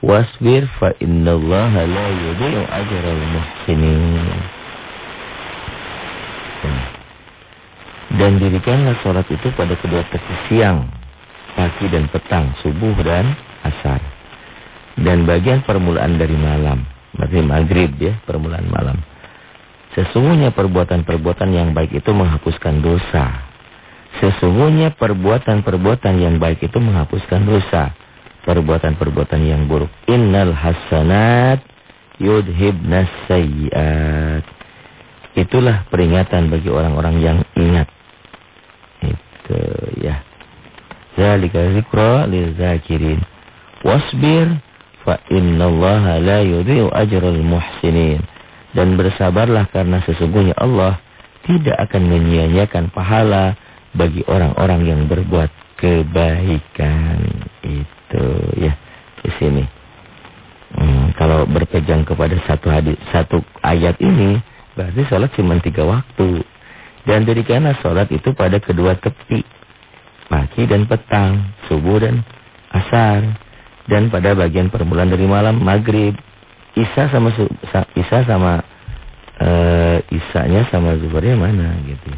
Wasbir fa innallaha la yudhi'u ajral muhsinin. Dan dirikanlah sholat itu pada kedua tepi siang, pagi dan petang, subuh dan asar. Dan bagian permulaan dari malam, berarti maghrib ya, permulaan malam. Sesungguhnya perbuatan-perbuatan yang baik itu menghapuskan dosa. Sesungguhnya perbuatan-perbuatan yang baik itu menghapuskan dosa. Perbuatan-perbuatan yang buruk. Innal hasanat yudhibnas sayyiat. Itulah peringatan bagi orang-orang yang ingat. Itu ya. Zalika zikra lizakirin. Wasbir fa innallaha la yudhi'u ajral muhsinin. Dan bersabarlah karena sesungguhnya Allah tidak akan menyia-nyiakan pahala bagi orang-orang yang berbuat kebaikan. Itu ya di sini. Hmm, kalau berpegang kepada satu hadis, satu ayat ini, berarti sholat cuma tiga waktu. Dan jadikanlah sholat itu pada kedua tepi, pagi dan petang, subuh dan asar, dan pada bagian permulaan dari malam maghrib, Isa sama Isa sama uh, Isanya sama Zubairnya mana gitu.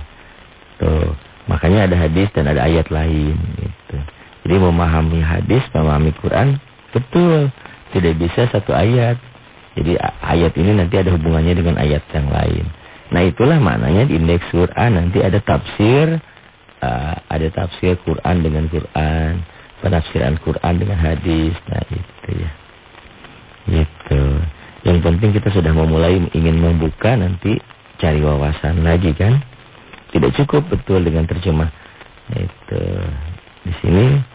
Tuh, makanya ada hadis dan ada ayat lain gitu. Jadi memahami hadis, memahami Quran betul. Tidak bisa satu ayat. Jadi ayat ini nanti ada hubungannya dengan ayat yang lain. Nah itulah maknanya di indeks Quran nanti ada tafsir, uh, ada tafsir Quran dengan Quran, penafsiran Quran dengan hadis. Nah itu ya. Gitu. Yang penting kita sudah memulai ingin membuka nanti cari wawasan lagi kan. Tidak cukup betul dengan terjemah. Itu di sini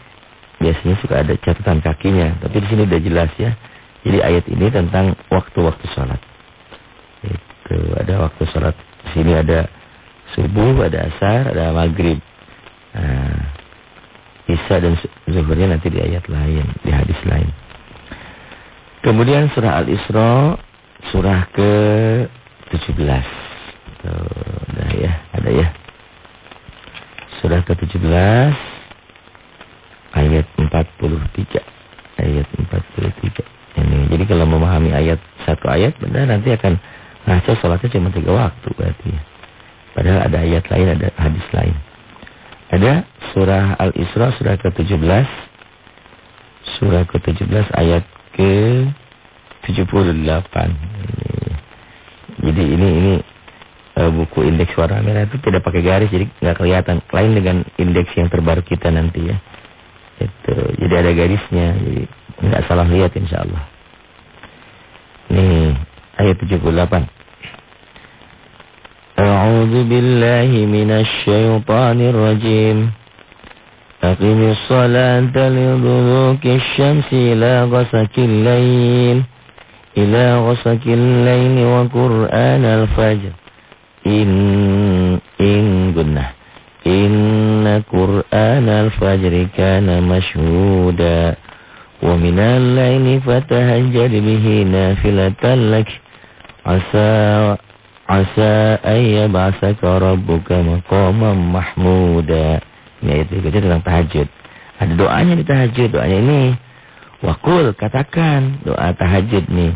biasanya suka ada catatan kakinya, tapi di sini udah jelas ya. Jadi ayat ini tentang waktu-waktu sholat. Itu ada waktu sholat. Di sini ada subuh, ada asar, ada maghrib. Nah, Isya dan zuhurnya nanti di ayat lain, di hadis lain. Kemudian surah Al-Isra surah ke-17. Ada ya, ada ya. Surah ke-17 ayat 43. Ayat 43. Ini. Jadi kalau memahami ayat satu ayat benar nanti akan ngaco salatnya cuma tiga waktu berarti ya. Padahal ada ayat lain, ada hadis lain. Ada surah Al-Isra surah ke-17. Surah ke-17 ayat ke 78. Jadi ini ini uh, buku indeks warna merah itu tidak pakai garis jadi nggak kelihatan. Lain dengan indeks yang terbaru kita nanti ya. Itu jadi ada garisnya jadi nggak salah lihat insya Allah. Nih ayat 78. A'udzu billahi minasy syaithanir rajim. أقم الصلاة لدلوك الشمس إلى غسك الليل إلى غسك الليل وقرآن الفجر إن إن إن قرآن الفجر كان مشهودا ومن الليل فتهجد به نافلة لك عسى عسى أن يبعثك ربك مقاما محمودا Ini ayat berikutnya tentang tahajud. Ada doanya di tahajud. Doanya ini. Wakul, katakan. Doa tahajud nih.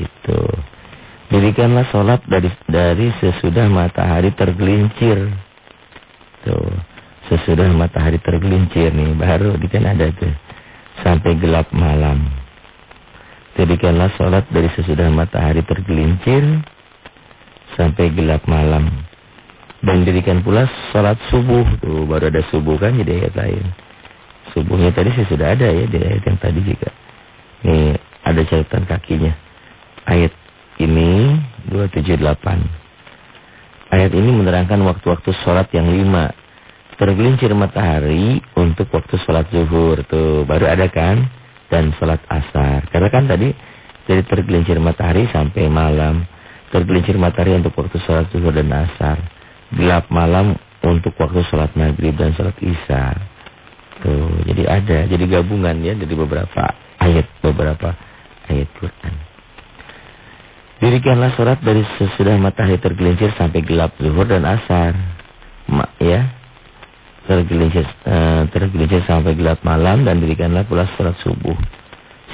Itu dirikanlah sholat dari dari sesudah matahari tergelincir tuh sesudah matahari tergelincir nih baru di kan ada tuh sampai gelap malam dirikanlah sholat dari sesudah matahari tergelincir sampai gelap malam. Dan dirikan pula sholat subuh. Tuh, baru ada subuh kan jadi ayat lain. Subuhnya tadi sih sudah ada ya di ayat yang tadi juga. Nih ada catatan kakinya. Ayat ini 278. Ayat ini menerangkan waktu-waktu sholat yang lima. Tergelincir matahari untuk waktu sholat zuhur. Tuh baru ada kan? dan sholat asar. Karena kan tadi dari tergelincir matahari sampai malam. Tergelincir matahari untuk waktu sholat zuhur dan asar. Gelap malam untuk waktu sholat maghrib dan sholat isya. Tuh, jadi ada, jadi gabungan ya dari beberapa ayat, beberapa ayat Quran. Dirikanlah sholat dari sesudah matahari tergelincir sampai gelap zuhur dan asar. Ma, ya, tergelincir, uh, tergelincir sampai gelap malam dan dirikanlah pula sholat subuh.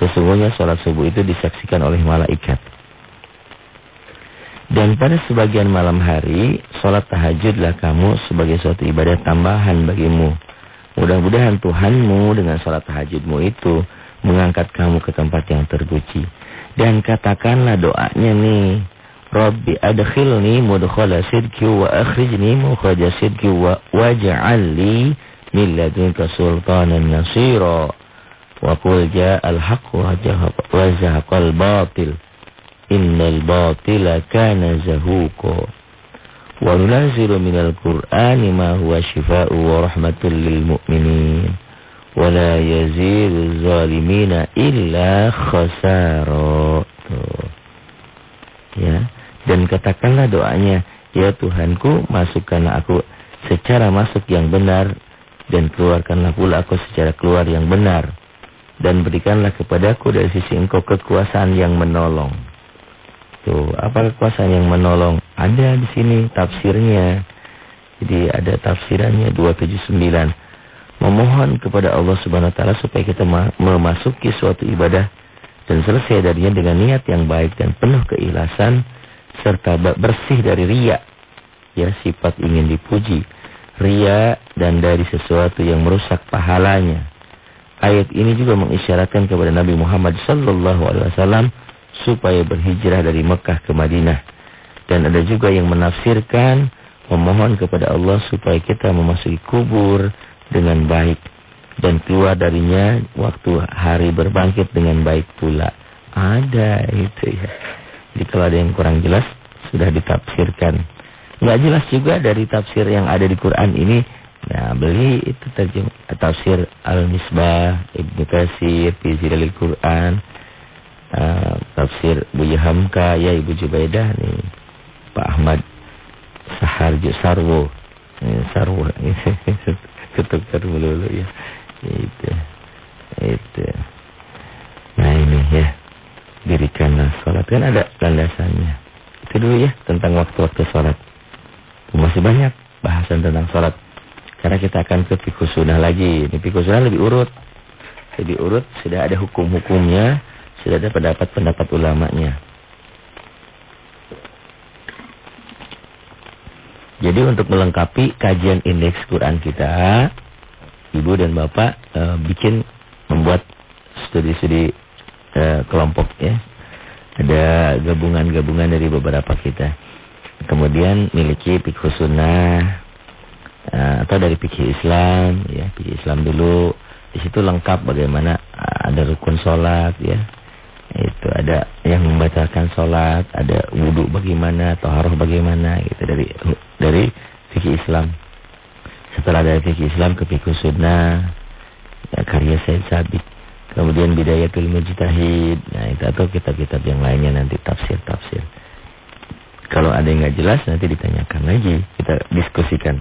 Sesungguhnya sholat subuh itu disaksikan oleh malaikat. Dan pada sebagian malam hari, sholat tahajudlah kamu sebagai suatu ibadah tambahan bagimu. Mudah-mudahan Tuhanmu dengan sholat tahajudmu itu mengangkat kamu ke tempat yang terpuji. Dan katakanlah doanya nih. Rabbi adkhilni mudkhala sidki wa akhrijni mukhraja sidki wa waj'alli min ladunka sultanan nasira. Wa qul ja'al haqq wa zahaqal batil. Innal batila kana zahuqa. Wa nunazzilu minal Qur'ani ma huwa shifaa'u wa rahmatul lil mu'minin. Wa la yazidu zalimina illa khasara. Ya. Dan katakanlah doanya, Ya Tuhanku, masukkanlah aku secara masuk yang benar dan keluarkanlah pula aku secara keluar yang benar dan berikanlah kepadaku dari sisi engkau kekuasaan yang menolong. Tuh, apa kekuasaan yang menolong? Ada di sini tafsirnya. Jadi ada tafsirannya 279. Memohon kepada Allah Subhanahu wa taala supaya kita memasuki suatu ibadah dan selesai darinya dengan niat yang baik dan penuh keikhlasan serta bersih dari riya. Ya, sifat ingin dipuji, riya dan dari sesuatu yang merusak pahalanya. Ayat ini juga mengisyaratkan kepada Nabi Muhammad sallallahu alaihi wasallam supaya berhijrah dari Mekah ke Madinah. Dan ada juga yang menafsirkan memohon kepada Allah supaya kita memasuki kubur dengan baik dan keluar darinya waktu hari berbangkit dengan baik pula. Ada itu ya. Jadi kalau ada yang kurang jelas sudah ditafsirkan. Enggak jelas juga dari tafsir yang ada di Quran ini. Nah, beli itu tafsir Al-Misbah, Ibnu Katsir, Fi Zilal Quran uh, tafsir Buya Hamka ya Ibu Jubaidah nih Pak Ahmad Saharjo Sarwo eh, Sarwo ketukar melulu ya. Itu itu. Nah ini ya. Dirikanlah sholat. Kan ada landasannya. Itu dulu ya tentang waktu-waktu sholat. Masih banyak bahasan tentang sholat. Karena kita akan ke fikih sunnah lagi. Ini fikih sunnah lebih urut. Lebih urut sudah ada hukum-hukumnya sudah ada pendapat-pendapat ulamanya. Jadi untuk melengkapi kajian indeks Quran kita, Ibu dan Bapak e, bikin membuat studi-studi e, kelompok ya. Ada gabungan-gabungan dari beberapa kita. Kemudian miliki fikih sunnah e, atau dari fikih Islam ya, fikih Islam dulu. Di situ lengkap bagaimana ada rukun sholat ya, itu ada yang membatalkan sholat, ada wudhu bagaimana, toharoh bagaimana, gitu dari dari fikih Islam. Setelah dari fikih Islam ke fikih sunnah, ya, karya Said Sabit. Kemudian Bidayatul Mujtahid, nah itu atau kitab-kitab yang lainnya nanti tafsir-tafsir. Kalau ada yang nggak jelas nanti ditanyakan lagi, kita diskusikan.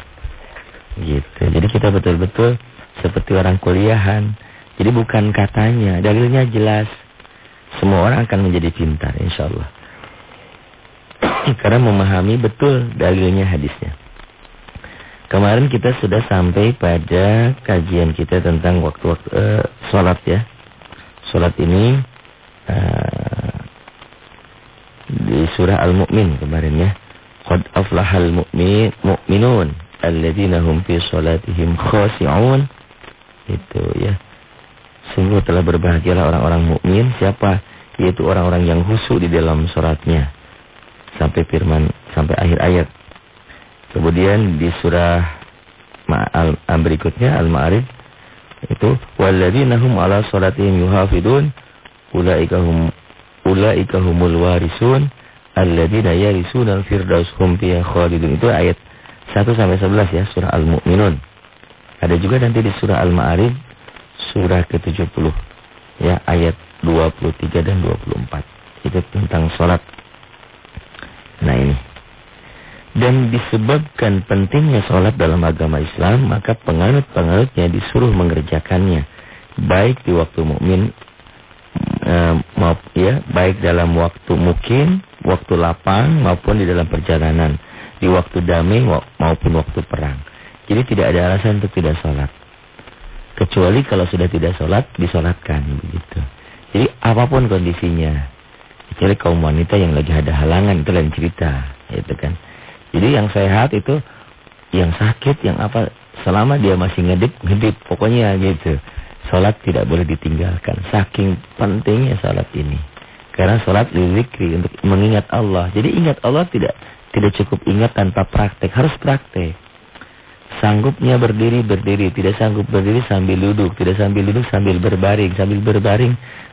Gitu. Jadi kita betul-betul seperti orang kuliahan. Jadi bukan katanya, dalilnya jelas. Semua orang akan menjadi pintar insya Allah. Karena memahami betul dalilnya hadisnya. Kemarin kita sudah sampai pada kajian kita tentang waktu-waktu uh, sholat ya. Sholat ini uh, di surah Al-Mu'min kemarin ya. Qad aflahal mu'min mu'minun alladzina hum fi sholatihim khashi'un. Itu ya. Sungguh telah berbahagialah orang-orang mukmin siapa? Yaitu orang-orang yang khusyuk di dalam suratnya. Sampai firman sampai akhir ayat. Kemudian di surah al, al berikutnya Al-Ma'arij itu walladzina hum ala salatihim yuhafidun ulaika hum ulaika humul warisun alladzina yarisunal firdaus hum fiha khalidun. Itu ayat 1 sampai 11 ya surah Al-Mu'minun. Ada juga nanti di surah Al-Ma'arij surah ke-70. Ya, ayat 23 dan 24. Itu tentang sholat. Nah ini. Dan disebabkan pentingnya sholat dalam agama Islam, maka penganut-penganutnya disuruh mengerjakannya. Baik di waktu mukmin eh, ya, baik dalam waktu mungkin, waktu lapang maupun di dalam perjalanan, di waktu damai maupun waktu perang. Jadi tidak ada alasan untuk tidak sholat. Kecuali kalau sudah tidak sholat, disolatkan begitu. Jadi apa pun kondisinya. Kecuali kaum wanita yang lagi ada halangan, itu lain cerita. Gitu kan. Jadi yang sehat itu, yang sakit, yang apa, selama dia masih ngedip, ngedip. Pokoknya gitu. Sholat tidak boleh ditinggalkan. Saking pentingnya sholat ini. Karena sholat zikri untuk mengingat Allah. Jadi ingat Allah tidak tidak cukup ingat tanpa praktek. Harus praktek. Sanggupnya berdiri, berdiri. Tidak sanggup berdiri sambil duduk. Tidak sambil duduk sambil berbaring. Sambil berbaring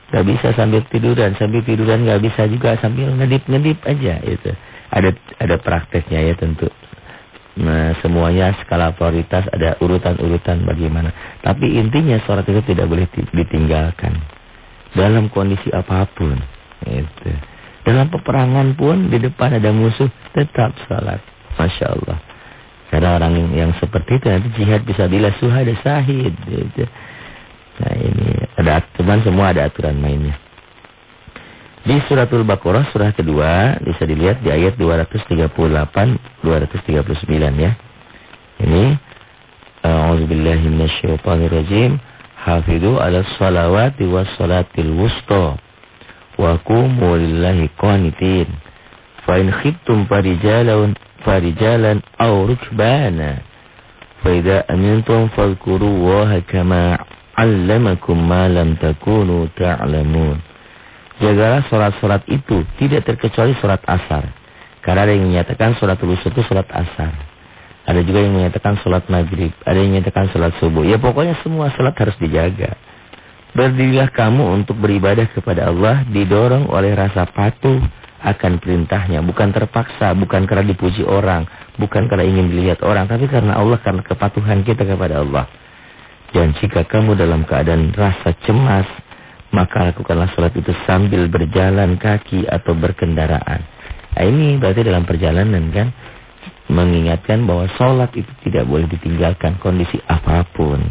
Gak bisa sambil tiduran. Sambil tiduran gak bisa juga sambil ngedip-ngedip aja. Itu. Ada ada prakteknya ya tentu. Nah, semuanya skala prioritas ada urutan-urutan bagaimana. Tapi intinya sholat itu tidak boleh ditinggalkan. Dalam kondisi apa pun. Itu. Dalam peperangan pun di depan ada musuh tetap sholat. Masya Allah. Karena orang yang seperti itu nanti jihad bisa bila suhada sahid. Gitu. Nah ini ada aturan semua ada aturan mainnya. Di suratul Baqarah surah kedua bisa dilihat di ayat 238 239 ya. Ini A'udzubillahi minasyaitonirrajim. Hafidhu 'ala shalawati was salatil wusta wa qumu lillahi qanitin. Fa in khiftum farijalan farijalan aw rukbana. Fa idza amintum fadhkurullaha kama 'allamakum ma lam takunu ta'lamun. Jagalah sholat-sholat itu tidak terkecuali sholat asar. Karena ada yang menyatakan sholat wushu itu sholat asar. Ada juga yang menyatakan sholat maghrib. Ada yang menyatakan sholat subuh. Ya pokoknya semua sholat harus dijaga. Berdirilah kamu untuk beribadah kepada Allah didorong oleh rasa patuh akan perintahnya. Bukan terpaksa, bukan karena dipuji orang, bukan karena ingin dilihat orang. Tapi karena Allah, karena kepatuhan kita kepada Allah. Dan jika kamu dalam keadaan rasa cemas, maka lakukanlah sholat itu sambil berjalan kaki atau berkendaraan. Nah, ini berarti dalam perjalanan kan, mengingatkan bahwa sholat itu tidak boleh ditinggalkan kondisi apa pun.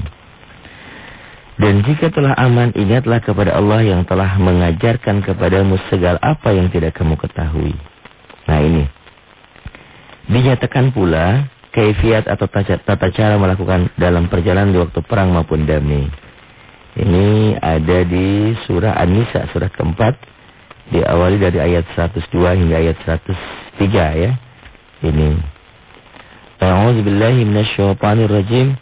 Dan jika telah aman, ingatlah kepada Allah yang telah mengajarkan kepadamu segala apa yang tidak kamu ketahui. Nah ini. Dinyatakan pula kaifiat atau tata cara melakukan dalam perjalanan di waktu perang maupun damai. Ini ada di surah An-Nisa surah keempat diawali dari ayat 102 hingga ayat 103 ya. Ini. A'udzu billahi minasyaitonir rajim.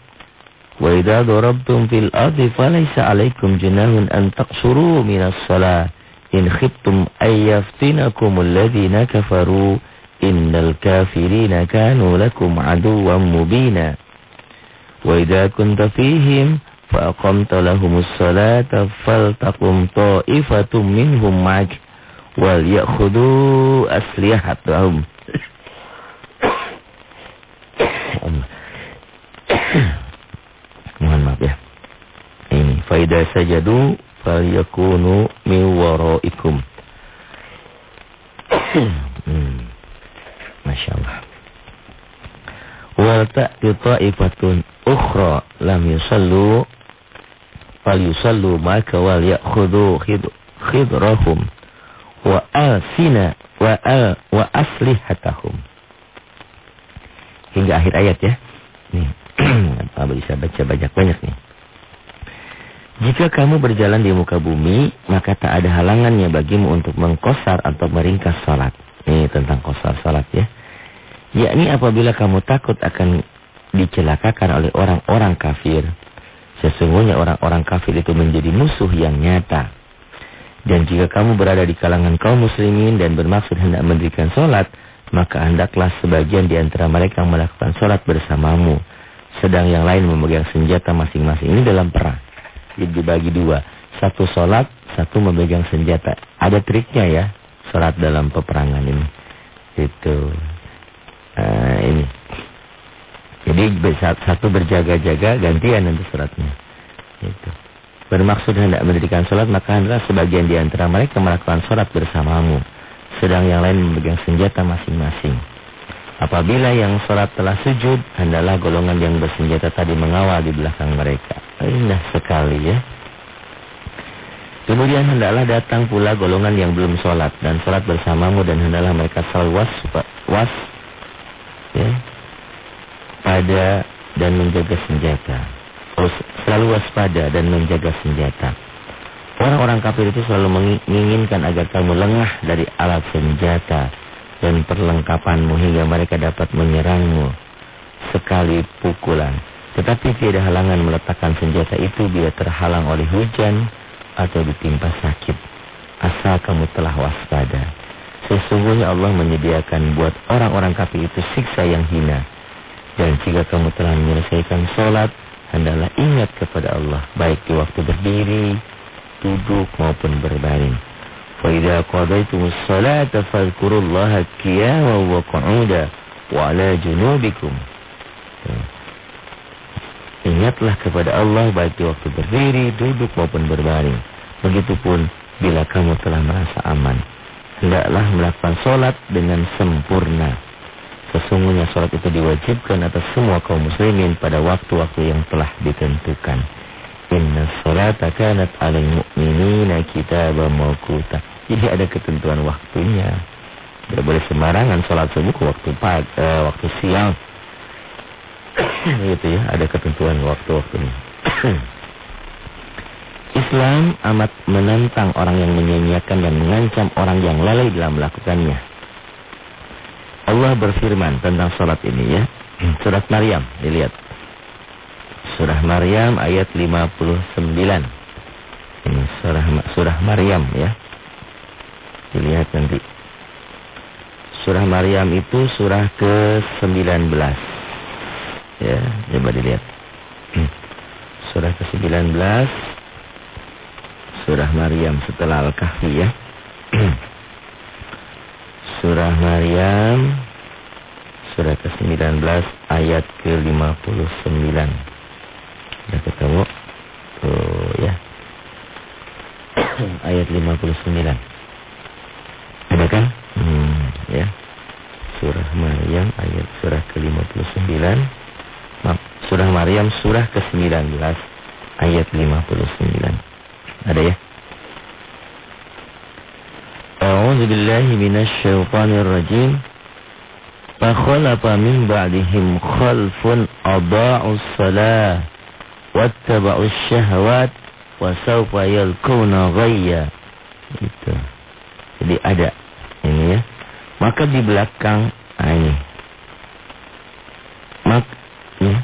Wa idza darabtum fil ardi falaysa 'alaykum junahun an taqsuru minas shalah in khiftum ayyaftinakum alladhina kafaru innal kafirina kanu lakum aduwwan mubina wa idza kunta fihim fa aqamta lahumus salata faltaqum ta'ifatum minhum ma'ak wal ya'khudhu aslihatahum Mohon maaf ya. Ini faida sajadu falyakunu min waraikum. hmm. Masya Allah. Wal ta'ti ta'ifatun ukhra lam yusallu fal yusallu maka wal ya'khudhu khidrahum wa asina wa al wa aslihatahum. Hingga akhir ayat ya. Nih, apa bisa baca banyak-banyak nih. Jika kamu berjalan di muka bumi, maka tak ada halangannya bagimu untuk mengkosar atau meringkas salat. Ini tentang kosar salat ya. Yakni apabila kamu takut akan dicelakakan oleh orang-orang kafir. Sesungguhnya orang-orang kafir itu menjadi musuh yang nyata. Dan jika kamu berada di kalangan kaum muslimin dan bermaksud hendak mendirikan sholat, maka hendaklah sebagian di antara mereka melakukan sholat bersamamu. Sedang yang lain memegang senjata masing-masing. Ini dalam perang. Jadi dibagi dua. Satu sholat, satu memegang senjata. Ada triknya ya sholat dalam peperangan ini. Itu. Nah, ini. Jadi satu berjaga-jaga gantian nanti sholatnya. Itu. bermaksud hendak mendirikan sholat, maka hendaklah sebagian di antara mereka melakukan sholat bersamamu. Sedang yang lain memegang senjata masing-masing. Apabila yang sholat telah sujud, hendaklah golongan yang bersenjata tadi mengawal di belakang mereka. Indah sekali ya. Kemudian hendaklah datang pula golongan yang belum sholat dan sholat bersamamu dan hendaklah mereka selalu was, was ya, pada dan menjaga senjata. Selalu waspada dan menjaga senjata. Orang-orang kafir itu selalu menginginkan agar kamu lengah dari alat senjata dan perlengkapanmu hingga mereka dapat menyerangmu sekali pukulan. Tetapi tiada halangan meletakkan senjata itu bila terhalang oleh hujan, atau ditimpa sakit. Asal kamu telah waspada. Sesungguhnya Allah menyediakan buat orang-orang kafir itu siksa yang hina. Dan jika kamu telah menyelesaikan sholat, hendaklah ingat kepada Allah. Baik di waktu berdiri, duduk maupun berbaring. فَإِذَا قَضَيْتُمُ الصَّلَاةَ فَاذْكُرُوا اللَّهَ كِيَامًا وَقُعُودًا وَعَلَى جُنُوبِكُمْ Ingatlah kepada Allah baik di waktu berdiri, duduk maupun berbaring. Begitupun bila kamu telah merasa aman. Hendaklah melakukan sholat dengan sempurna. Sesungguhnya sholat itu diwajibkan atas semua kaum muslimin pada waktu-waktu yang telah ditentukan. Inna sholata kanat alal mu'minina kitabah mawkuta. Jadi ada ketentuan waktunya. Tidak boleh sembarangan sholat subuh waktu pagi, eh, waktu siang gitu ya, ada ketentuan waktu-waktunya. Islam amat menentang orang yang menyanyiakan dan mengancam orang yang lalai dalam melakukannya. Allah berfirman tentang sholat ini ya. Surat Maryam, dilihat. Surah Maryam ayat 59. Ini surah surah Maryam ya. Dilihat nanti. Surah Maryam itu surah ke-19. Ya, coba dilihat. Hmm. Surah ke-19 Surah Maryam setelah Al-Kahfi ya. Surah Maryam Surah ke-19 ayat ke-59. Sudah ketemu? Tuh ya. ayat 59. Ada kan? Hmm, ya. Surah Maryam ayat surah ke-59 Surah Maryam surah ke-19 ayat 59. Ada ya? A'udzu billahi minasy syaithanir rajim. Fakhalafa min ba'dihim khalfun adha'us salah wattaba'us syahawat wa sawfa yalquna ghayya. Itu. Jadi ada ini ya. Maka di belakang nah ini. Mak ya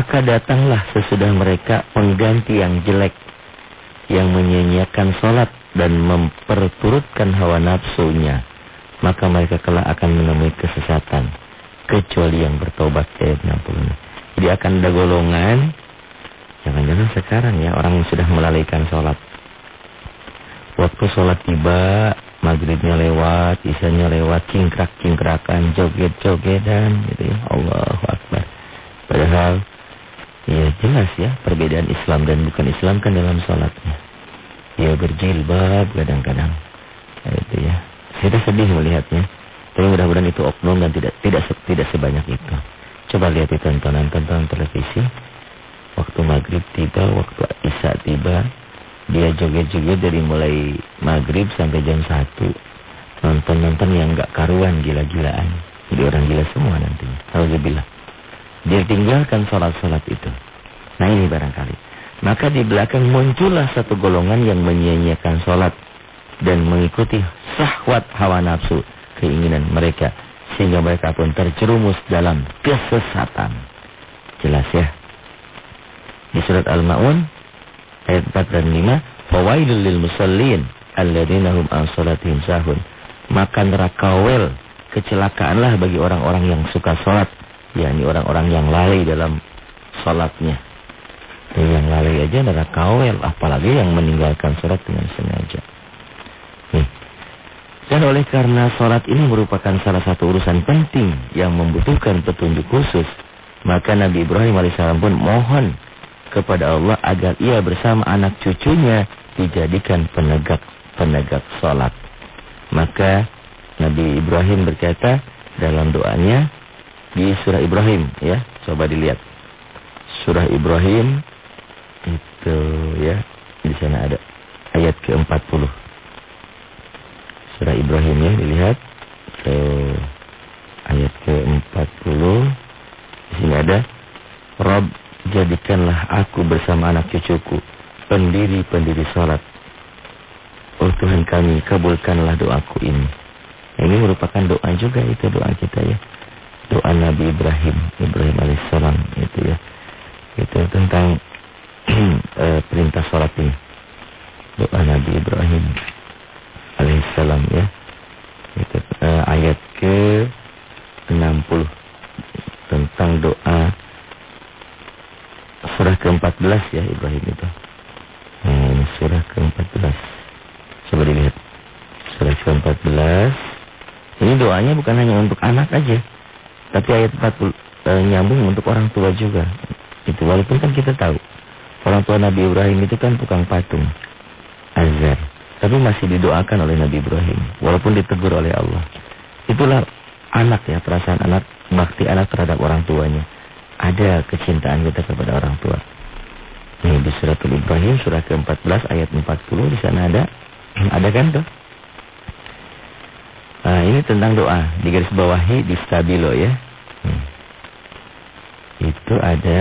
maka datanglah sesudah mereka pengganti yang jelek yang menyanyiakan sholat dan memperturutkan hawa nafsunya. Maka mereka kelak akan menemui kesesatan. Kecuali yang bertobat ayat 60. Jadi akan ada golongan. Jangan-jangan sekarang ya orang sudah melalaikan sholat. Waktu sholat tiba, maghribnya lewat, isanya lewat, cingkrak-cingkrakan, joget-jogetan gitu ya. Allahu Akbar. Padahal Ya jelas ya perbedaan Islam dan bukan Islam kan dalam sholatnya. Dia berjilbab kadang-kadang. Nah, itu ya. Saya sedih melihatnya. Tapi mudah-mudahan itu oknum dan tidak tidak tidak sebanyak itu. Coba lihat di tontonan-tontonan televisi. Waktu maghrib tiba, waktu isya tiba. Dia joget-joget dari mulai maghrib sampai jam 1. Nonton-nonton yang gak karuan gila-gilaan. Jadi orang gila semua nantinya. Alhamdulillah. Dia tinggalkan sholat-sholat itu. Nah ini barangkali. Maka di belakang muncullah satu golongan yang menyia-nyiakan sholat. Dan mengikuti sahwat hawa nafsu keinginan mereka. Sehingga mereka pun terjerumus dalam kesesatan. Jelas ya. Di surat Al-Ma'un ayat 4 dan 5. Fawailul lil musallin alladhina hum an sholatihim sahun. Maka neraka wel kecelakaanlah bagi orang-orang yang suka sholat yakni orang-orang yang lalai dalam salatnya. Dan yang lalai aja adalah kawel, apalagi yang meninggalkan salat dengan sengaja. Nih. Dan oleh karena salat ini merupakan salah satu urusan penting yang membutuhkan petunjuk khusus, maka Nabi Ibrahim alaihissalam pun mohon kepada Allah agar ia bersama anak cucunya dijadikan penegak penegak salat. Maka Nabi Ibrahim berkata dalam doanya di surah Ibrahim ya, coba dilihat. Surah Ibrahim itu ya, di sana ada ayat ke-40. Surah Ibrahim ya, dilihat. ke ayat ke-40. Di sini ada Rob jadikanlah aku bersama anak cucuku pendiri-pendiri salat. Oh Tuhan kami, kabulkanlah doaku ini. Ini merupakan doa juga itu doa kita ya. Doa Nabi Ibrahim, Ibrahim alaihissalam itu ya. Itu tentang e, perintah salat ini. Doa Nabi Ibrahim alaihissalam ya. Itu e, ayat ke 60 tentang doa surah ke-14 ya Ibrahim itu. Ini surah ke-14. Coba dilihat. Surah ke-14. Ini doanya bukan hanya untuk anak aja. Tapi ayat 40 e, nyambung untuk orang tua juga. Itu walaupun kan kita tahu. Orang tua Nabi Ibrahim itu kan tukang patung. Azar. Tapi masih didoakan oleh Nabi Ibrahim. Walaupun ditegur oleh Allah. Itulah anak ya. Perasaan anak. Bakti anak terhadap orang tuanya ada kecintaan kita kepada orang tua. Nih di suratul Ibrahim surah ke-14 ayat 40 di sana ada ada kan tuh? Nah, ini tentang doa di garis bawahi di stabilo ya. Hmm. Itu ada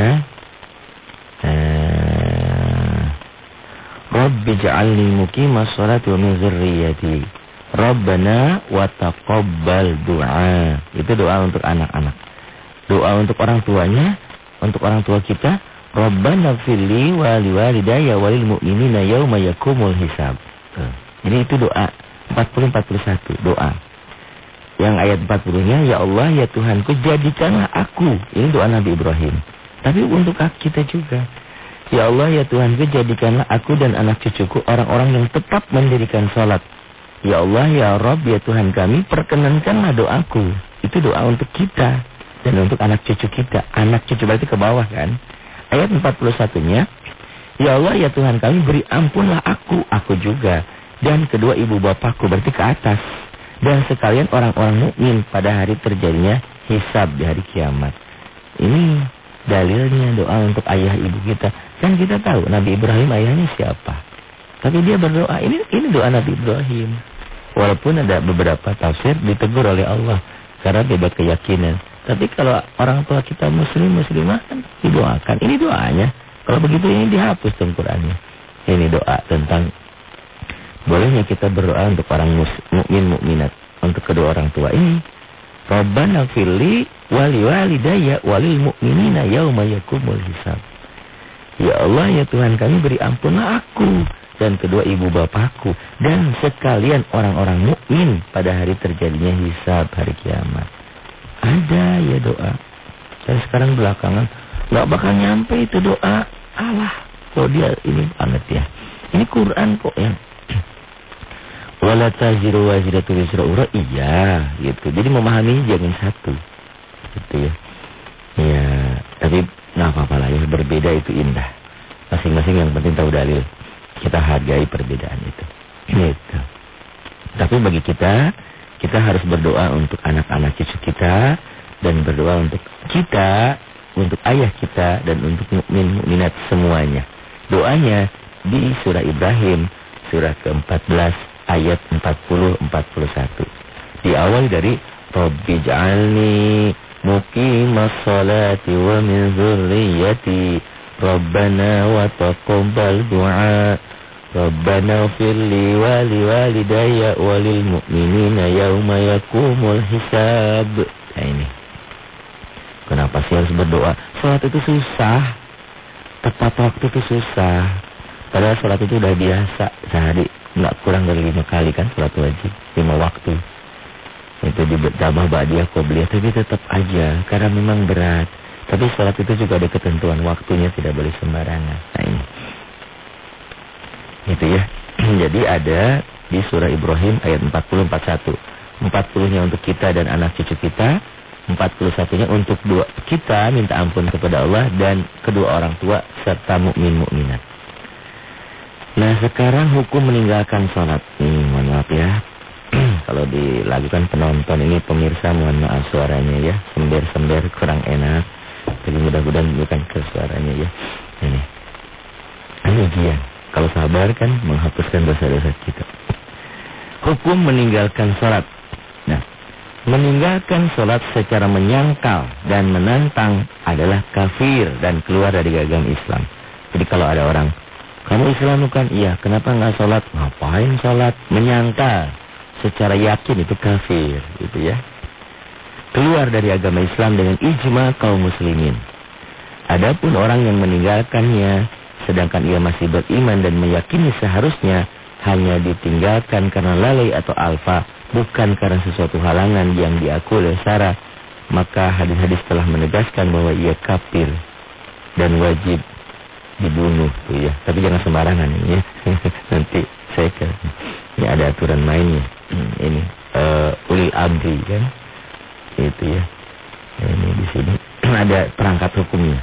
eh, Rabbi ja'alni muqimas sholati wa min dzurriyyati. Rabbana wa taqabbal du'a. Itu doa untuk anak-anak doa untuk orang tuanya, untuk orang tua kita, Rabbana fili wali walidayya walil mu'minina yauma yakumul hisab. Ini itu doa 40 41 doa. Yang ayat 40-nya ya Allah ya Tuhanku jadikanlah aku. Ini doa Nabi Ibrahim. Tapi untuk kita juga. Ya Allah ya Tuhanku jadikanlah aku dan anak cucuku orang-orang yang tetap mendirikan salat. Ya Allah ya Rabb ya Tuhan kami perkenankanlah doaku. Itu doa untuk kita dan untuk anak cucu kita. Anak cucu berarti ke bawah kan. Ayat 41-nya, Ya Allah ya Tuhan kami beri ampunlah aku, aku juga. Dan kedua ibu bapakku berarti ke atas. Dan sekalian orang-orang mukmin pada hari terjadinya hisab di hari kiamat. Ini dalilnya doa untuk ayah ibu kita. Kan kita tahu Nabi Ibrahim ayahnya siapa. Tapi dia berdoa, ini ini doa Nabi Ibrahim. Walaupun ada beberapa tafsir ditegur oleh Allah. Karena beda keyakinan. Tapi kalau orang tua kita muslim muslimah kan didoakan. Ini doanya. Kalau begitu ini dihapus tuh Qurannya. Ini doa tentang bolehnya kita berdoa untuk orang mukmin mukminat untuk kedua orang tua ini. Rabbana fili wali walidayya walil mu'minina yauma yakumul hisab. Ya Allah ya Tuhan kami beri ampunlah aku dan kedua ibu bapakku dan sekalian orang-orang mukmin pada hari terjadinya hisab hari kiamat. Ada ya doa. Saya sekarang belakangan nggak bakal nyampe itu doa. Allah, kok dia ini banget ya. Ini Quran kok yang wala taziru waziratu wizra ura iya gitu. Jadi memahami jangan satu. Gitu ya. Ya, tapi nggak apa-apa lah ya berbeda itu indah. Masing-masing yang penting tahu dalil. Kita hargai perbedaan itu. Gitu. Tapi bagi kita kita harus berdoa untuk anak-anak cucu kita dan berdoa untuk kita, untuk ayah kita dan untuk mukmin mukminat semuanya. Doanya di surah Ibrahim surah ke-14 ayat 40 41. Diawali dari Rabbi ja'alni muqimas salati wa min dzurriyyati Rabbana wa taqabbal du'a Rabbana firli wali walidayya walil mu'minina yawma yakumul hisab. Nah ini. Kenapa sih harus berdoa? Salat itu susah. Tepat waktu itu susah. Padahal salat itu udah biasa. Sehari nggak kurang dari lima kali kan salat wajib. Lima waktu. Itu ditambah ba'diyah qobliyah. Tapi tetap aja. Karena memang berat. Tapi salat itu juga ada ketentuan waktunya. Tidak boleh sembarangan. Nah ini. Itu ya. Jadi ada di surah Ibrahim ayat 40 41. 40-nya untuk kita dan anak cucu kita, 41-nya untuk dua kita minta ampun kepada Allah dan kedua orang tua serta mukmin mukminat. Nah sekarang hukum meninggalkan sholat. Hmm, mohon maaf ya. Kalau dilakukan penonton ini pemirsa mohon maaf suaranya ya. Sember-sember kurang enak. Jadi mudah-mudahan bukan ke suaranya ya. Ini. Ini ujian. Kalau sabar kan menghapuskan dosa-dosa kita. Hukum meninggalkan sholat. Nah, meninggalkan sholat secara menyangkal dan menantang adalah kafir dan keluar dari agama Islam. Jadi kalau ada orang, kamu Islam bukan? Iya, kenapa nggak sholat? Ngapain sholat? Menyangkal. Secara yakin itu kafir, gitu ya. Keluar dari agama Islam dengan ijma kaum muslimin. Adapun orang yang meninggalkannya, sedangkan ia masih beriman dan meyakini seharusnya hanya ditinggalkan karena lalai atau alfa, bukan karena sesuatu halangan yang diakui oleh Sarah, maka hadis-hadis telah menegaskan bahwa ia kafir dan wajib dibunuh tuh ya. Tapi jangan sembarangan ya. Nanti saya ke ini ada aturan mainnya. Hmm, ini uh, uli abdi kan. Itu ya. Ini di sini ada perangkat hukumnya.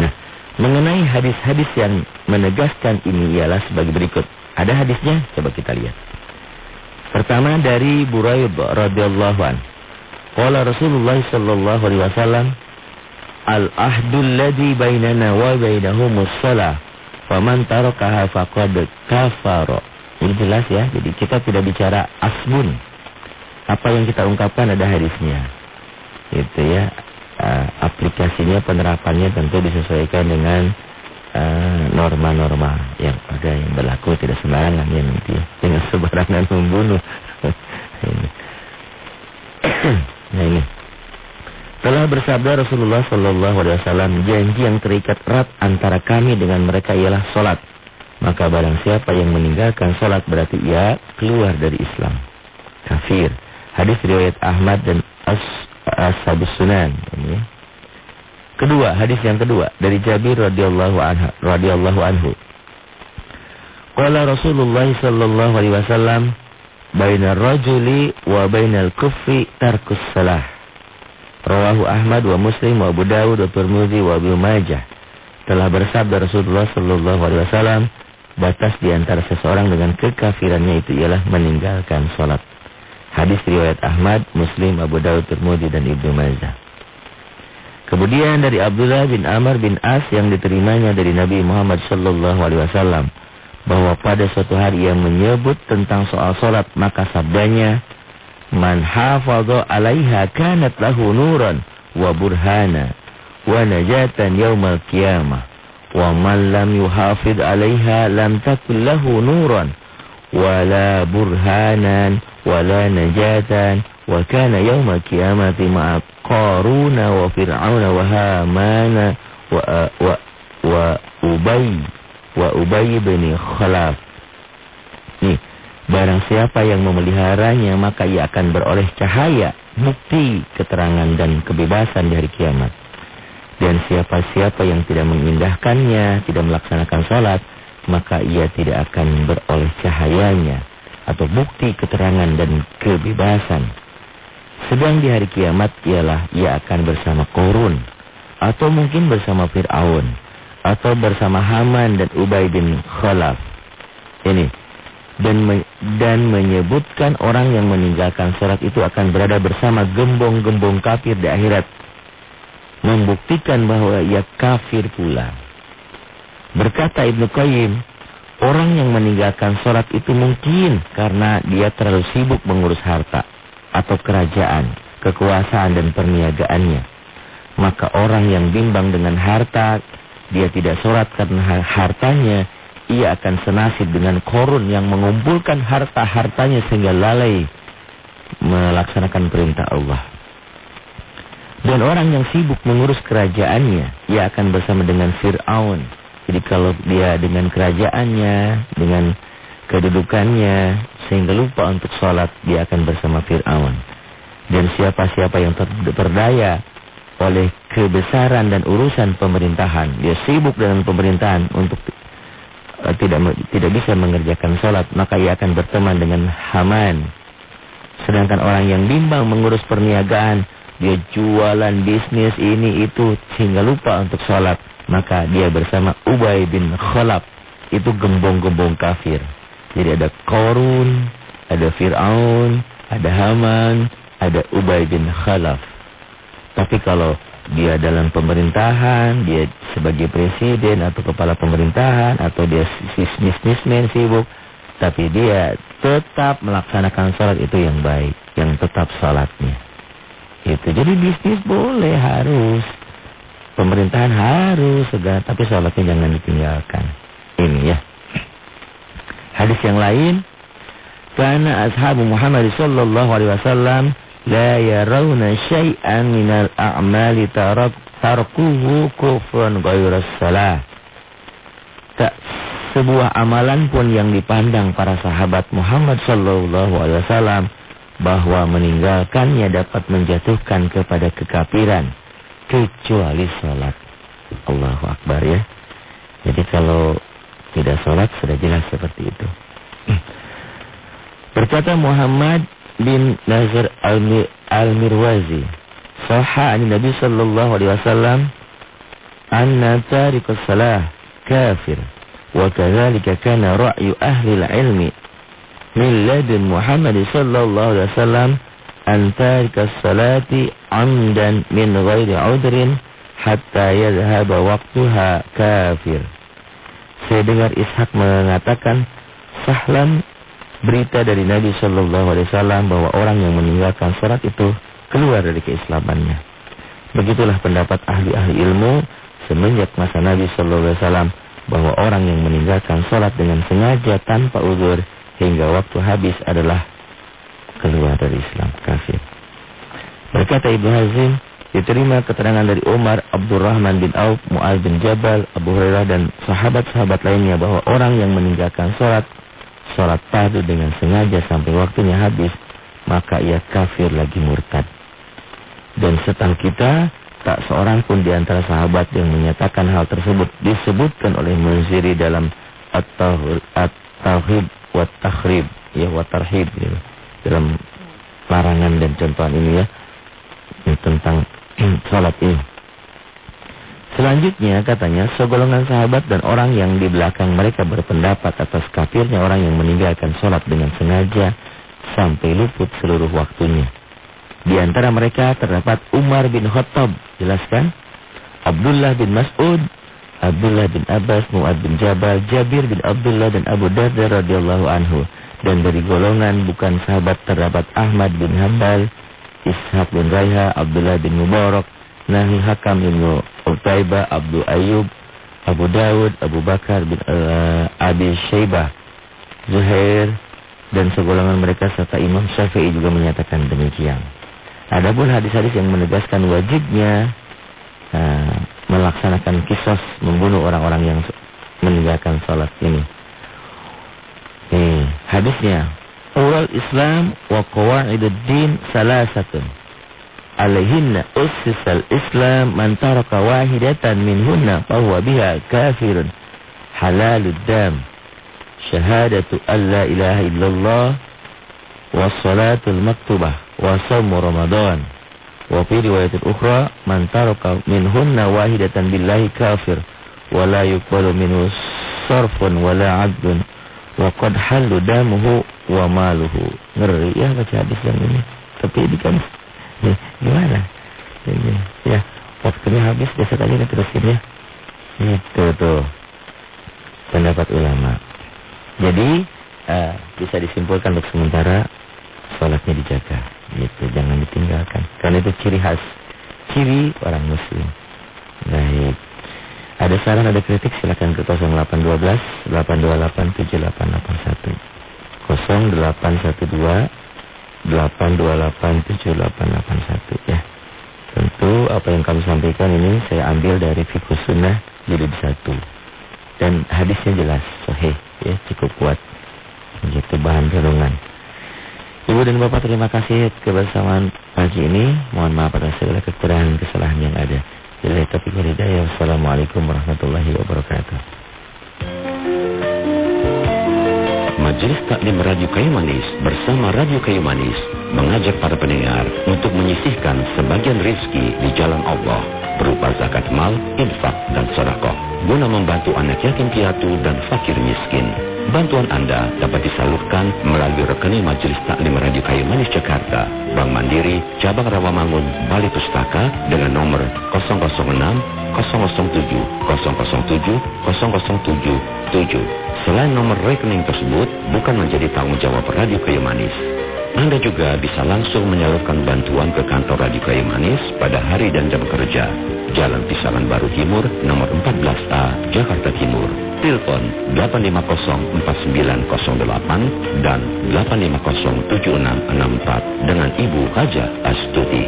Nah, mengenai hadis-hadis yang menegaskan ini ialah sebagai berikut. Ada hadisnya? Coba kita lihat. Pertama dari Buraid radhiyallahu an. Qala Rasulullah sallallahu alaihi wasallam Al-ahdul ladzi bainana wa bainahumus shalah. Faman tarakaha faqad kafara. Ini jelas ya. Jadi kita tidak bicara asbun. Apa yang kita ungkapkan ada hadisnya. Itu ya. Uh, aplikasinya penerapannya tentu disesuaikan dengan Eh, norma-norma yang ada yang berlaku tidak sembarangan ya nanti ya. Dengan sembarangan membunuh. nah ini. Telah bersabda Rasulullah Sallallahu Alaihi Wasallam janji yang terikat erat antara kami dengan mereka ialah solat. Maka barang siapa yang meninggalkan solat berarti ia keluar dari Islam. Kafir. Hadis riwayat Ahmad dan As-Sabus Sunan. Ini. Kedua, hadis yang kedua dari Jabir radhiyallahu anhu radhiyallahu anhu. Qala Rasulullah sallallahu alaihi wasallam, "Bainar rajuli wa bainal kufri tarkus salah." Rawahu Ahmad wa Muslim wa Abu Dawud wa Tirmidzi wa Ibnu Majah. Telah bersabda Rasulullah sallallahu alaihi wasallam, batas di antara seseorang dengan kekafirannya itu ialah meninggalkan salat. Hadis riwayat Ahmad, Muslim, Abu Dawud, Tirmidzi dan Ibnu Majah. Kemudian dari Abdullah bin Amr bin As yang diterimanya dari Nabi Muhammad sallallahu alaihi wasallam bahwa pada suatu hari ia menyebut tentang soal salat maka sabdanya من حافظ عليها كانت له نورا وبرهانا ونجاة يوم القيامة. ومن لم يحافظ عليها لم تكن له نورا ولا برهانا ولا نجاة. وكان يوم القيامة مع قارون وفرعون وهامان وأبي وأبي بن خلاف. Barang siapa yang memeliharanya maka ia akan beroleh cahaya, bukti, keterangan dan kebebasan di hari kiamat. Dan siapa-siapa yang tidak mengindahkannya, tidak melaksanakan salat, maka ia tidak akan beroleh cahayanya atau bukti keterangan dan kebebasan. Sedang di hari kiamat ialah ia akan bersama Korun. Atau mungkin bersama Fir'aun. Atau bersama Haman dan Ubay bin Khalaf. Ini. Dan, me dan menyebutkan orang yang meninggalkan sholat itu akan berada bersama gembong-gembong kafir di akhirat. Membuktikan bahwa ia kafir pula. Berkata Ibnu Qayyim, orang yang meninggalkan sholat itu mungkin karena dia terlalu sibuk mengurus harta atau kerajaan, kekuasaan dan perniagaannya. Maka orang yang bimbang dengan harta, dia tidak sholat karena hartanya, ia akan senasib dengan korun yang mengumpulkan harta-hartanya sehingga lalai melaksanakan perintah Allah. Dan orang yang sibuk mengurus kerajaannya, ia akan bersama dengan Fir'aun. Jadi kalau dia dengan kerajaannya, dengan kedudukannya sehingga lupa untuk sholat dia akan bersama Fir'aun. Dan siapa-siapa yang terdaya oleh kebesaran dan urusan pemerintahan, dia sibuk dengan pemerintahan untuk tidak tidak bisa mengerjakan sholat, maka ia akan berteman dengan Haman. Sedangkan orang yang bimbang mengurus perniagaan, dia jualan bisnis ini itu sehingga lupa untuk sholat. Maka dia bersama Ubay bin Khalaf. Itu gembong-gembong kafir. Jadi ada Korun, ada Fir'aun, ada Haman, ada Ubay bin Khalaf. Tapi kalau dia dalam pemerintahan, dia sebagai presiden atau kepala pemerintahan, atau dia bisnismen sibuk, tapi dia tetap melaksanakan sholat itu yang baik, yang tetap sholatnya. Itu jadi bisnis boleh harus, pemerintahan harus segala, tapi sholatnya jangan ditinggalkan. Ini ya. Hadis yang lain, karena ashabu Muhammad sallallahu alaihi wasallam la yarawna syai'an minal a'mali tarak tarkuhu kufrun ghairas salah. Tak sebuah amalan pun yang dipandang para sahabat Muhammad sallallahu alaihi wasallam bahwa meninggalkannya dapat menjatuhkan kepada kekafiran kecuali salat. Allahu akbar ya. Jadi kalau tidak salat sudah jelas seperti itu. Berkata Muhammad bin Nazir al-Mirwazi. Sahha an Nabi sallallahu alaihi wasallam anna tariqus salah kafir wa kadzalika kana ra'yu ahli al-ilmi min ladun Muhammad sallallahu alaihi wasallam an tariqus salati amdan min ghairi udrin hatta yadhhaba waqtuha kafir. Saya dengar Ishak mengatakan Sahlan berita dari Nabi Shallallahu Alaihi Wasallam bahwa orang yang meninggalkan sholat itu keluar dari keislamannya. Begitulah pendapat ahli-ahli ilmu semenjak masa Nabi Shallallahu Alaihi Wasallam bahwa orang yang meninggalkan sholat dengan sengaja tanpa uzur hingga waktu habis adalah keluar dari Islam kafir. Berkata Ibnu Hazim, diterima keterangan dari Umar, Abdurrahman bin Auf, Mu'al bin Jabal, Abu Hurairah dan sahabat-sahabat lainnya bahwa orang yang meninggalkan sholat, sholat padu dengan sengaja sampai waktunya habis, maka ia kafir lagi murtad. Dan setan kita tak seorang pun di antara sahabat yang menyatakan hal tersebut disebutkan oleh Munziri dalam At-Tauhid wa Takhrib ya wa Tarhib ya. dalam larangan dan contohan ini ya, tentang salat ini. Selanjutnya katanya segolongan sahabat dan orang yang di belakang mereka berpendapat atas kafirnya orang yang meninggalkan salat dengan sengaja sampai luput seluruh waktunya. Di antara mereka terdapat Umar bin Khattab, jelaskan. Abdullah bin Mas'ud, Abdullah bin Abbas, Mu'ad bin Jabal, Jabir bin Abdullah dan Abu Darda radhiyallahu anhu. Dan dari golongan bukan sahabat terdapat Ahmad bin Hambal, Ishaq bin Raiha, Abdullah bin Mubarak, Nahi Hakam bin Utaibah, Abdul Ayyub, Abu Dawud, Abu Bakar bin uh, Abi Shaybah, Zuhair, dan segolongan mereka serta Imam Syafi'i juga menyatakan demikian. Adapun hadis-hadis yang menegaskan wajibnya uh, melaksanakan kisos membunuh orang-orang yang meninggalkan salat ini. Nih, hadisnya Awal Islam wa din salasatun. Alaihinna ussisal Islam man taraka wahidatan minhunna fahuwa biha kafirun. Halalud dam. Syahadatu an la ilaha illallah wa salatul maktubah wa saumu Ramadan. Wa fi riwayatin ukhra man taraka minhunna wahidatan billahi kafir wa la yuqbalu minhu sarfun wa la 'adlun wa qad halu damuhu wa maluhu. Ngeri ya baca hadis yang ini. Tapi ini kan ya, gimana? Ya, ya, ya, waktunya habis besok aja kita terusin ya. Itu tuh pendapat ulama. Jadi uh, bisa disimpulkan untuk sementara sholatnya dijaga. Gitu, jangan ditinggalkan. Karena itu ciri khas, ciri orang muslim. Baik. Ada saran, ada kritik silakan ke 0812 828 7881. 0812 828 7881 ya. Tentu apa yang kami sampaikan ini saya ambil dari Fikus Sunnah jilid 1. Dan hadisnya jelas, sahih ya, cukup kuat. Begitu bahan renungan. Ibu dan Bapak terima kasih kebersamaan pagi ini. Mohon maaf atas segala kekurangan kesalahan yang ada. Bila taufiq wal hidayah. Wassalamualaikum warahmatullahi wabarakatuh. Majelis Taklim Radio Kayu Manis bersama Radio Kayu Manis mengajak para pendengar untuk menyisihkan sebagian rezeki di jalan Allah berupa zakat mal, infak, dan sodakoh guna membantu anak yatim piatu dan fakir miskin. Bantuan Anda dapat disalurkan melalui rekening Majelis Taklim Radio Kayu Manis Jakarta, Bank Mandiri, Cabang Rawamangun, Bali Pustaka dengan nomor 006 007 007 0077. Selain nomor rekening tersebut bukan menjadi tanggung jawab Radio Kayu Manis. Anda juga bisa langsung menyalurkan bantuan ke kantor Radio Kayu Manis pada hari dan jam kerja. Jalan Pisangan Baru Timur, nomor 14A, Jakarta Timur. Telepon 8504908 dan 8507664 dengan Ibu Haja Astuti.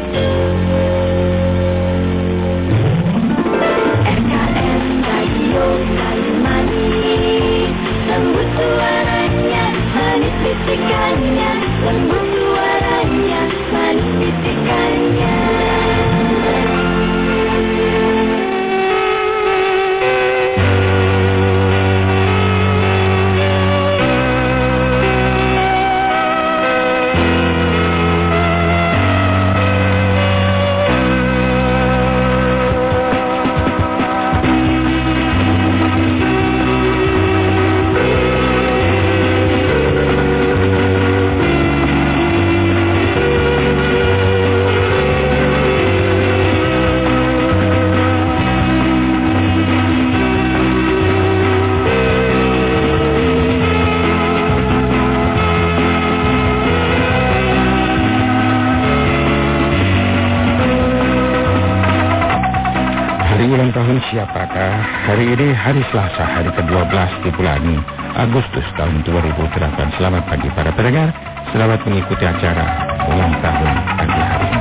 Siapakah? Hari ini hari Selasa, hari ke-12 di bulan Agustus tahun 2008. Selamat pagi para pendengar. Selamat mengikuti acara ulang tahun pagi hari ini.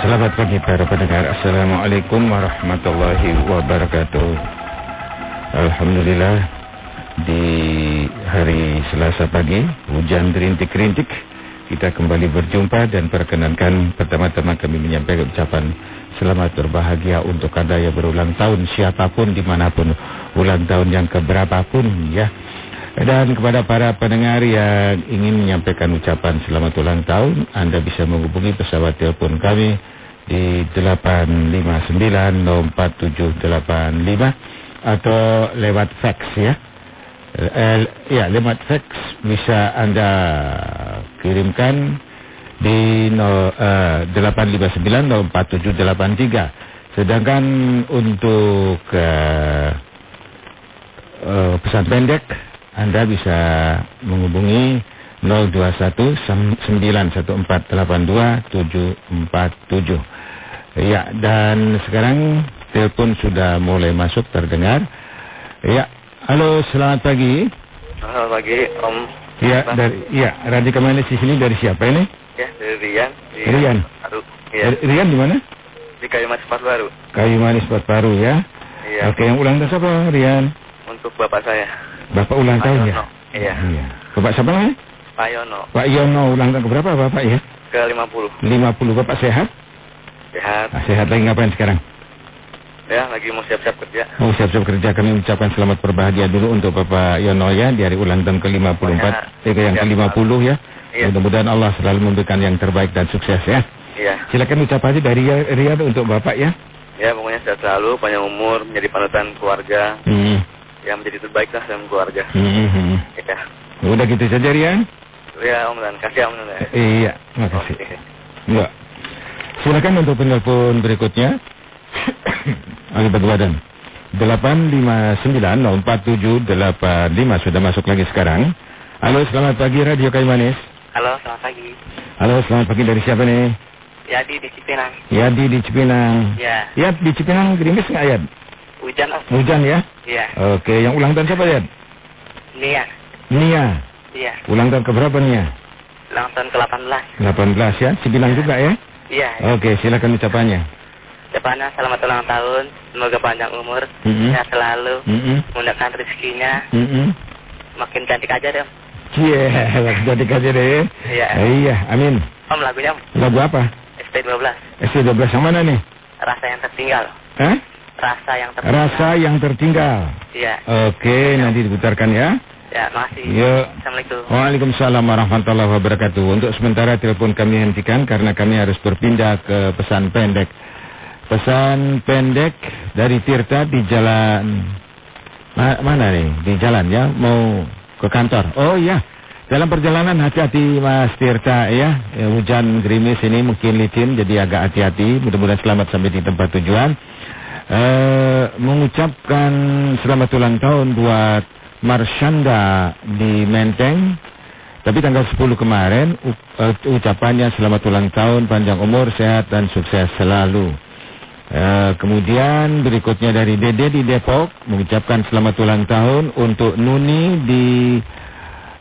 Selamat pagi para pendengar. Assalamualaikum warahmatullahi wabarakatuh. Alhamdulillah di hari Selasa pagi, hujan rintik-rintik. Kita kembali berjumpa dan perkenankan pertama-tama kami menyampaikan ucapan selamat berbahagia untuk Anda yang berulang tahun, siapa pun, di mana pun, ulang tahun yang keberapapun ya. Dan kepada para pendengar yang ingin menyampaikan ucapan selamat ulang tahun, Anda bisa menghubungi pesawat telepon kami di 859 atau lewat fax ya eh, ya lewat fax bisa Anda kirimkan di no, uh, 859 Sedangkan untuk uh, uh, pesan pendek Anda bisa menghubungi 0219148247. Ya, dan sekarang telepon sudah mulai masuk terdengar. Ya, Halo, selamat pagi. Selamat pagi, Om. Iya, dari ya, Radio Kemanis di sini dari siapa ini? Ya, dari Rian. Di Rian. Baru. Ya. Rian di mana? Di Kayu Manis Part Baru. Kayu Manis Part Baru ya. Iya. Oke, yang ulang tahun siapa, Rian? Untuk bapak saya. Bapak ulang tahun ya? Iya. Iya. Bapak siapa namanya? Pak Yono. Pak Yono ulang tahun berapa Bapak ya? Ke 50. 50. Bapak sehat? Sehat. Ah, sehat lagi ngapain sekarang? Ya, lagi mau siap-siap kerja. Mau siap-siap kerja. Kami ucapkan selamat berbahagia dulu untuk Bapak Yono ya di hari ulang tahun ke-54. Ya. yang ke-50 ya. ya. Mudah-mudahan Allah selalu memberikan yang terbaik dan sukses ya. Iya. Silakan ucap aja dari Ria untuk Bapak ya. Ya, pokoknya sehat selalu, panjang umur, menjadi panutan keluarga. Hmm. Ya, menjadi terbaik lah dalam keluarga. Hmm. hmm. Ya. Udah gitu saja Rian. Ya, Om dan kasih Om dan. Iya, makasih. Okay. Ya. Silakan untuk penelpon berikutnya. Akibat badan. 859-04785 sudah masuk lagi sekarang. Halo, selamat pagi Radio Kayu Manis. Halo, selamat pagi. Halo, selamat pagi dari siapa nih? Yadi di Cipinang. Yadi di Cipinang. Ya. Yad di Cipinang gerimis nggak Yad? Hujan. Hujan ya? Iya. Oke, yang ulang tahun siapa Yad? Nia. Nia. Iya. Ulang tahun keberapa Nia? Ulang tahun ke-18. 18 ya? Cipinang ya. juga ya? Iya. Oke, silakan ucapannya. Depannya selamat ulang tahun, semoga panjang umur, mm -hmm. sehat selalu, mm -hmm. mudahkan rezekinya, mm -hmm. makin cantik aja deh. Iya, yeah, makin cantik aja deh. Iya. Uh, iya, amin. Om lagunya Lagu apa? ST12. ST12 yang mana nih? Rasa yang tertinggal. Hah? Rasa yang tertinggal. Rasa yang tertinggal. Iya. Oke, nanti diputarkan ya. Ya, makasih. Yuk. Assalamualaikum. Waalaikumsalam warahmatullahi wabarakatuh. Untuk sementara telepon kami hentikan karena kami harus berpindah ke pesan pendek. Pesan pendek dari Tirta di jalan Ma- mana nih? Di jalan ya, mau ke kantor. Oh iya. Dalam perjalanan hati-hati Mas Tirta ya. ya. Hujan gerimis ini mungkin licin jadi agak hati-hati. Mudah-mudahan selamat sampai di tempat tujuan. Eh, mengucapkan selamat ulang tahun buat Marshanda di Menteng. Tapi tanggal 10 kemarin eh, ucapannya selamat ulang tahun, panjang umur, sehat dan sukses selalu. Eh, kemudian berikutnya dari Dede di Depok mengucapkan selamat ulang tahun untuk Nuni di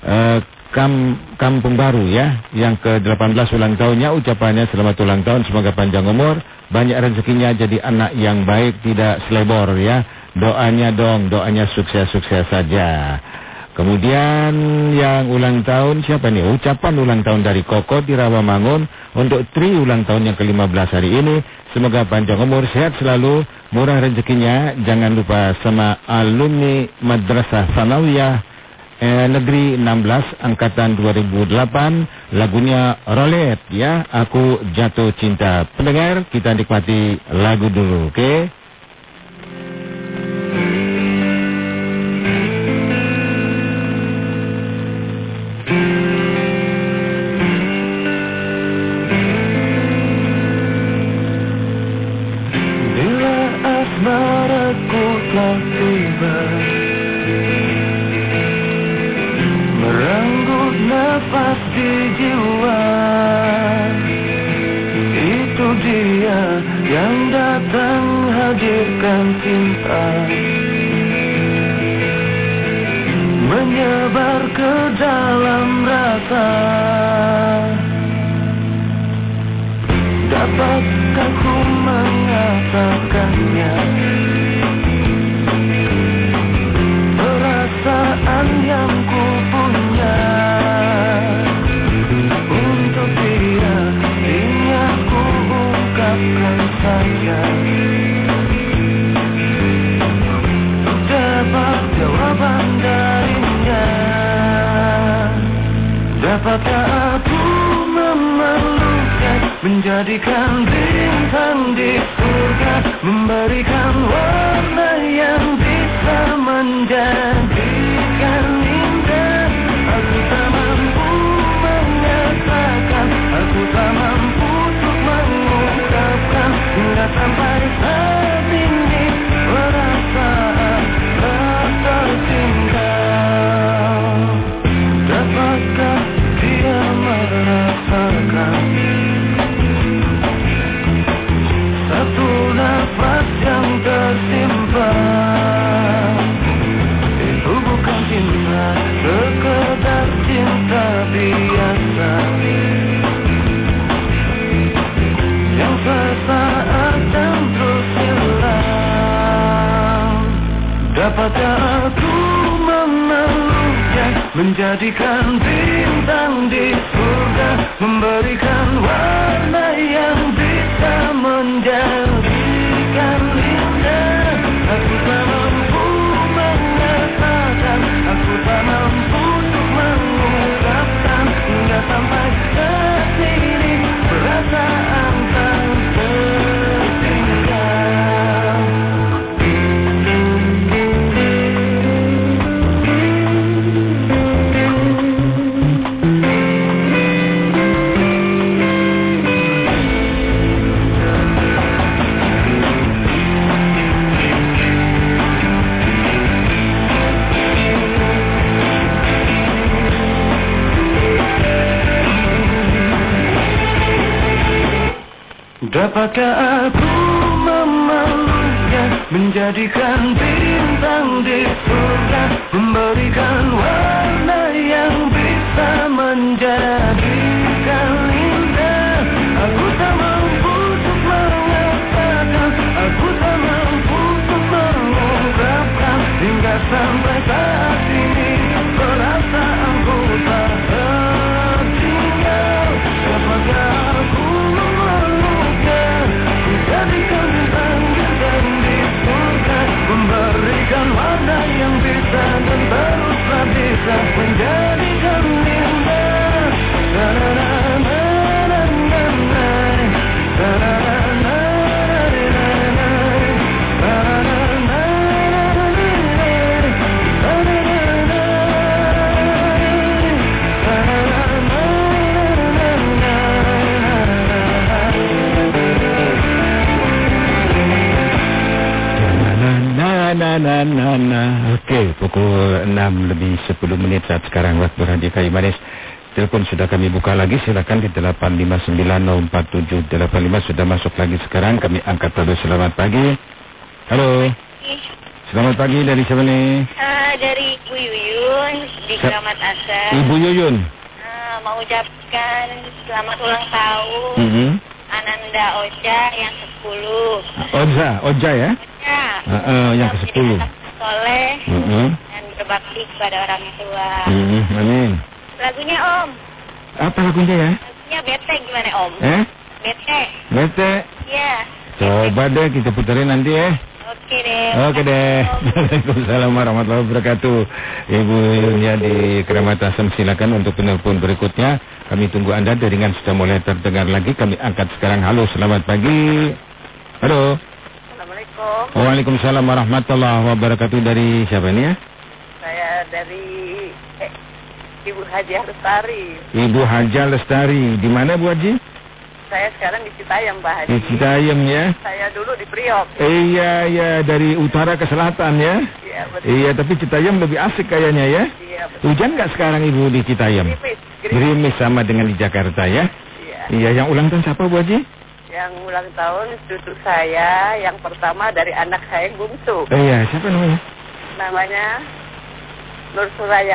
eh, Kam, Kampung Baru ya, yang ke-18 ulang tahunnya ucapannya selamat ulang tahun, semoga panjang umur, banyak rezekinya jadi anak yang baik, tidak selebor ya. Doanya dong, doanya sukses-sukses saja. Kemudian yang ulang tahun siapa nih? Ucapan ulang tahun dari Koko di Rawamangun untuk Tri ulang tahun yang ke-15 hari ini. Semoga panjang umur, sehat selalu, murah rezekinya. Jangan lupa sama alumni Madrasah Sanawiyah eh, Negeri 16 Angkatan 2008 lagunya Rolet ya. Aku jatuh cinta. Pendengar, kita nikmati lagu dulu, oke? Bila Menjadikan bintang di surga Memberikan warna yang bisa menjadikan indah. Aku tak mampu mengatakan Aku tak mampu untuk mengungkapkan Hingga sampai Dapatkah aku memeluknya Menjadikan bintang di surga Memberikan warna yang bisa menjadikan indah. Aku tak mampu mengatakan Aku tak mampu untuk mengungkapkan Hingga sampai saat ini Perasaan Dapatkah aku memeluknya Menjadikan Telepon sudah kami buka lagi, silakan di 859-047-85 sudah masuk lagi sekarang. Kami angkat dulu, selamat pagi. Halo, selamat pagi dari siapa nih? Ah, dari Ibu Yuyun di. Keramat Asar. Ibu Yuyun. Ah, mau ucapkan selamat ulang tahun Mhm. Ananda Oja yang 10. Oja, Oja ya? Ya. Ah, ah, yang Menjadi ke-10. anak Soleh Mhm. dan berbakti kepada orang tua. Mhm, Amin. Lagunya Om. Apa lagunya ya? Lagunya Bete gimana Om? Eh? Bete. Bete. Iya. Coba deh kita puterin nanti ya. Oke deh. Oke deh. Waalaikumsalam warahmatullahi wabarakatuh. Ibu Yunya di Keramat Asam silakan untuk penelpon berikutnya. Kami tunggu Anda dengan sudah mulai terdengar lagi. Kami angkat sekarang. Halo, selamat pagi. Halo. Assalamualaikum. Waalaikumsalam warahmatullahi wabarakatuh. Dari siapa ini ya? Saya dari eh, Ibu Haji Lestari. Ibu Haja Lestari. Di mana Bu Haji? Saya sekarang di Citayam, Pak Di Citayam ya. Saya dulu di Priok. Iya, iya dari utara ke selatan ya. Iya, Iya, tapi Citayam lebih asik kayaknya ya. Iya, betul. Hujan nggak sekarang Ibu di Citayam? Gerimis, gerimis. Gerimis sama dengan di Jakarta ya. Iya. Iya, yang ulang tahun siapa Bu Haji? Yang ulang tahun cucu saya yang pertama dari anak saya yang bungsu. Eh, iya, siapa namanya? Namanya Nur Suraya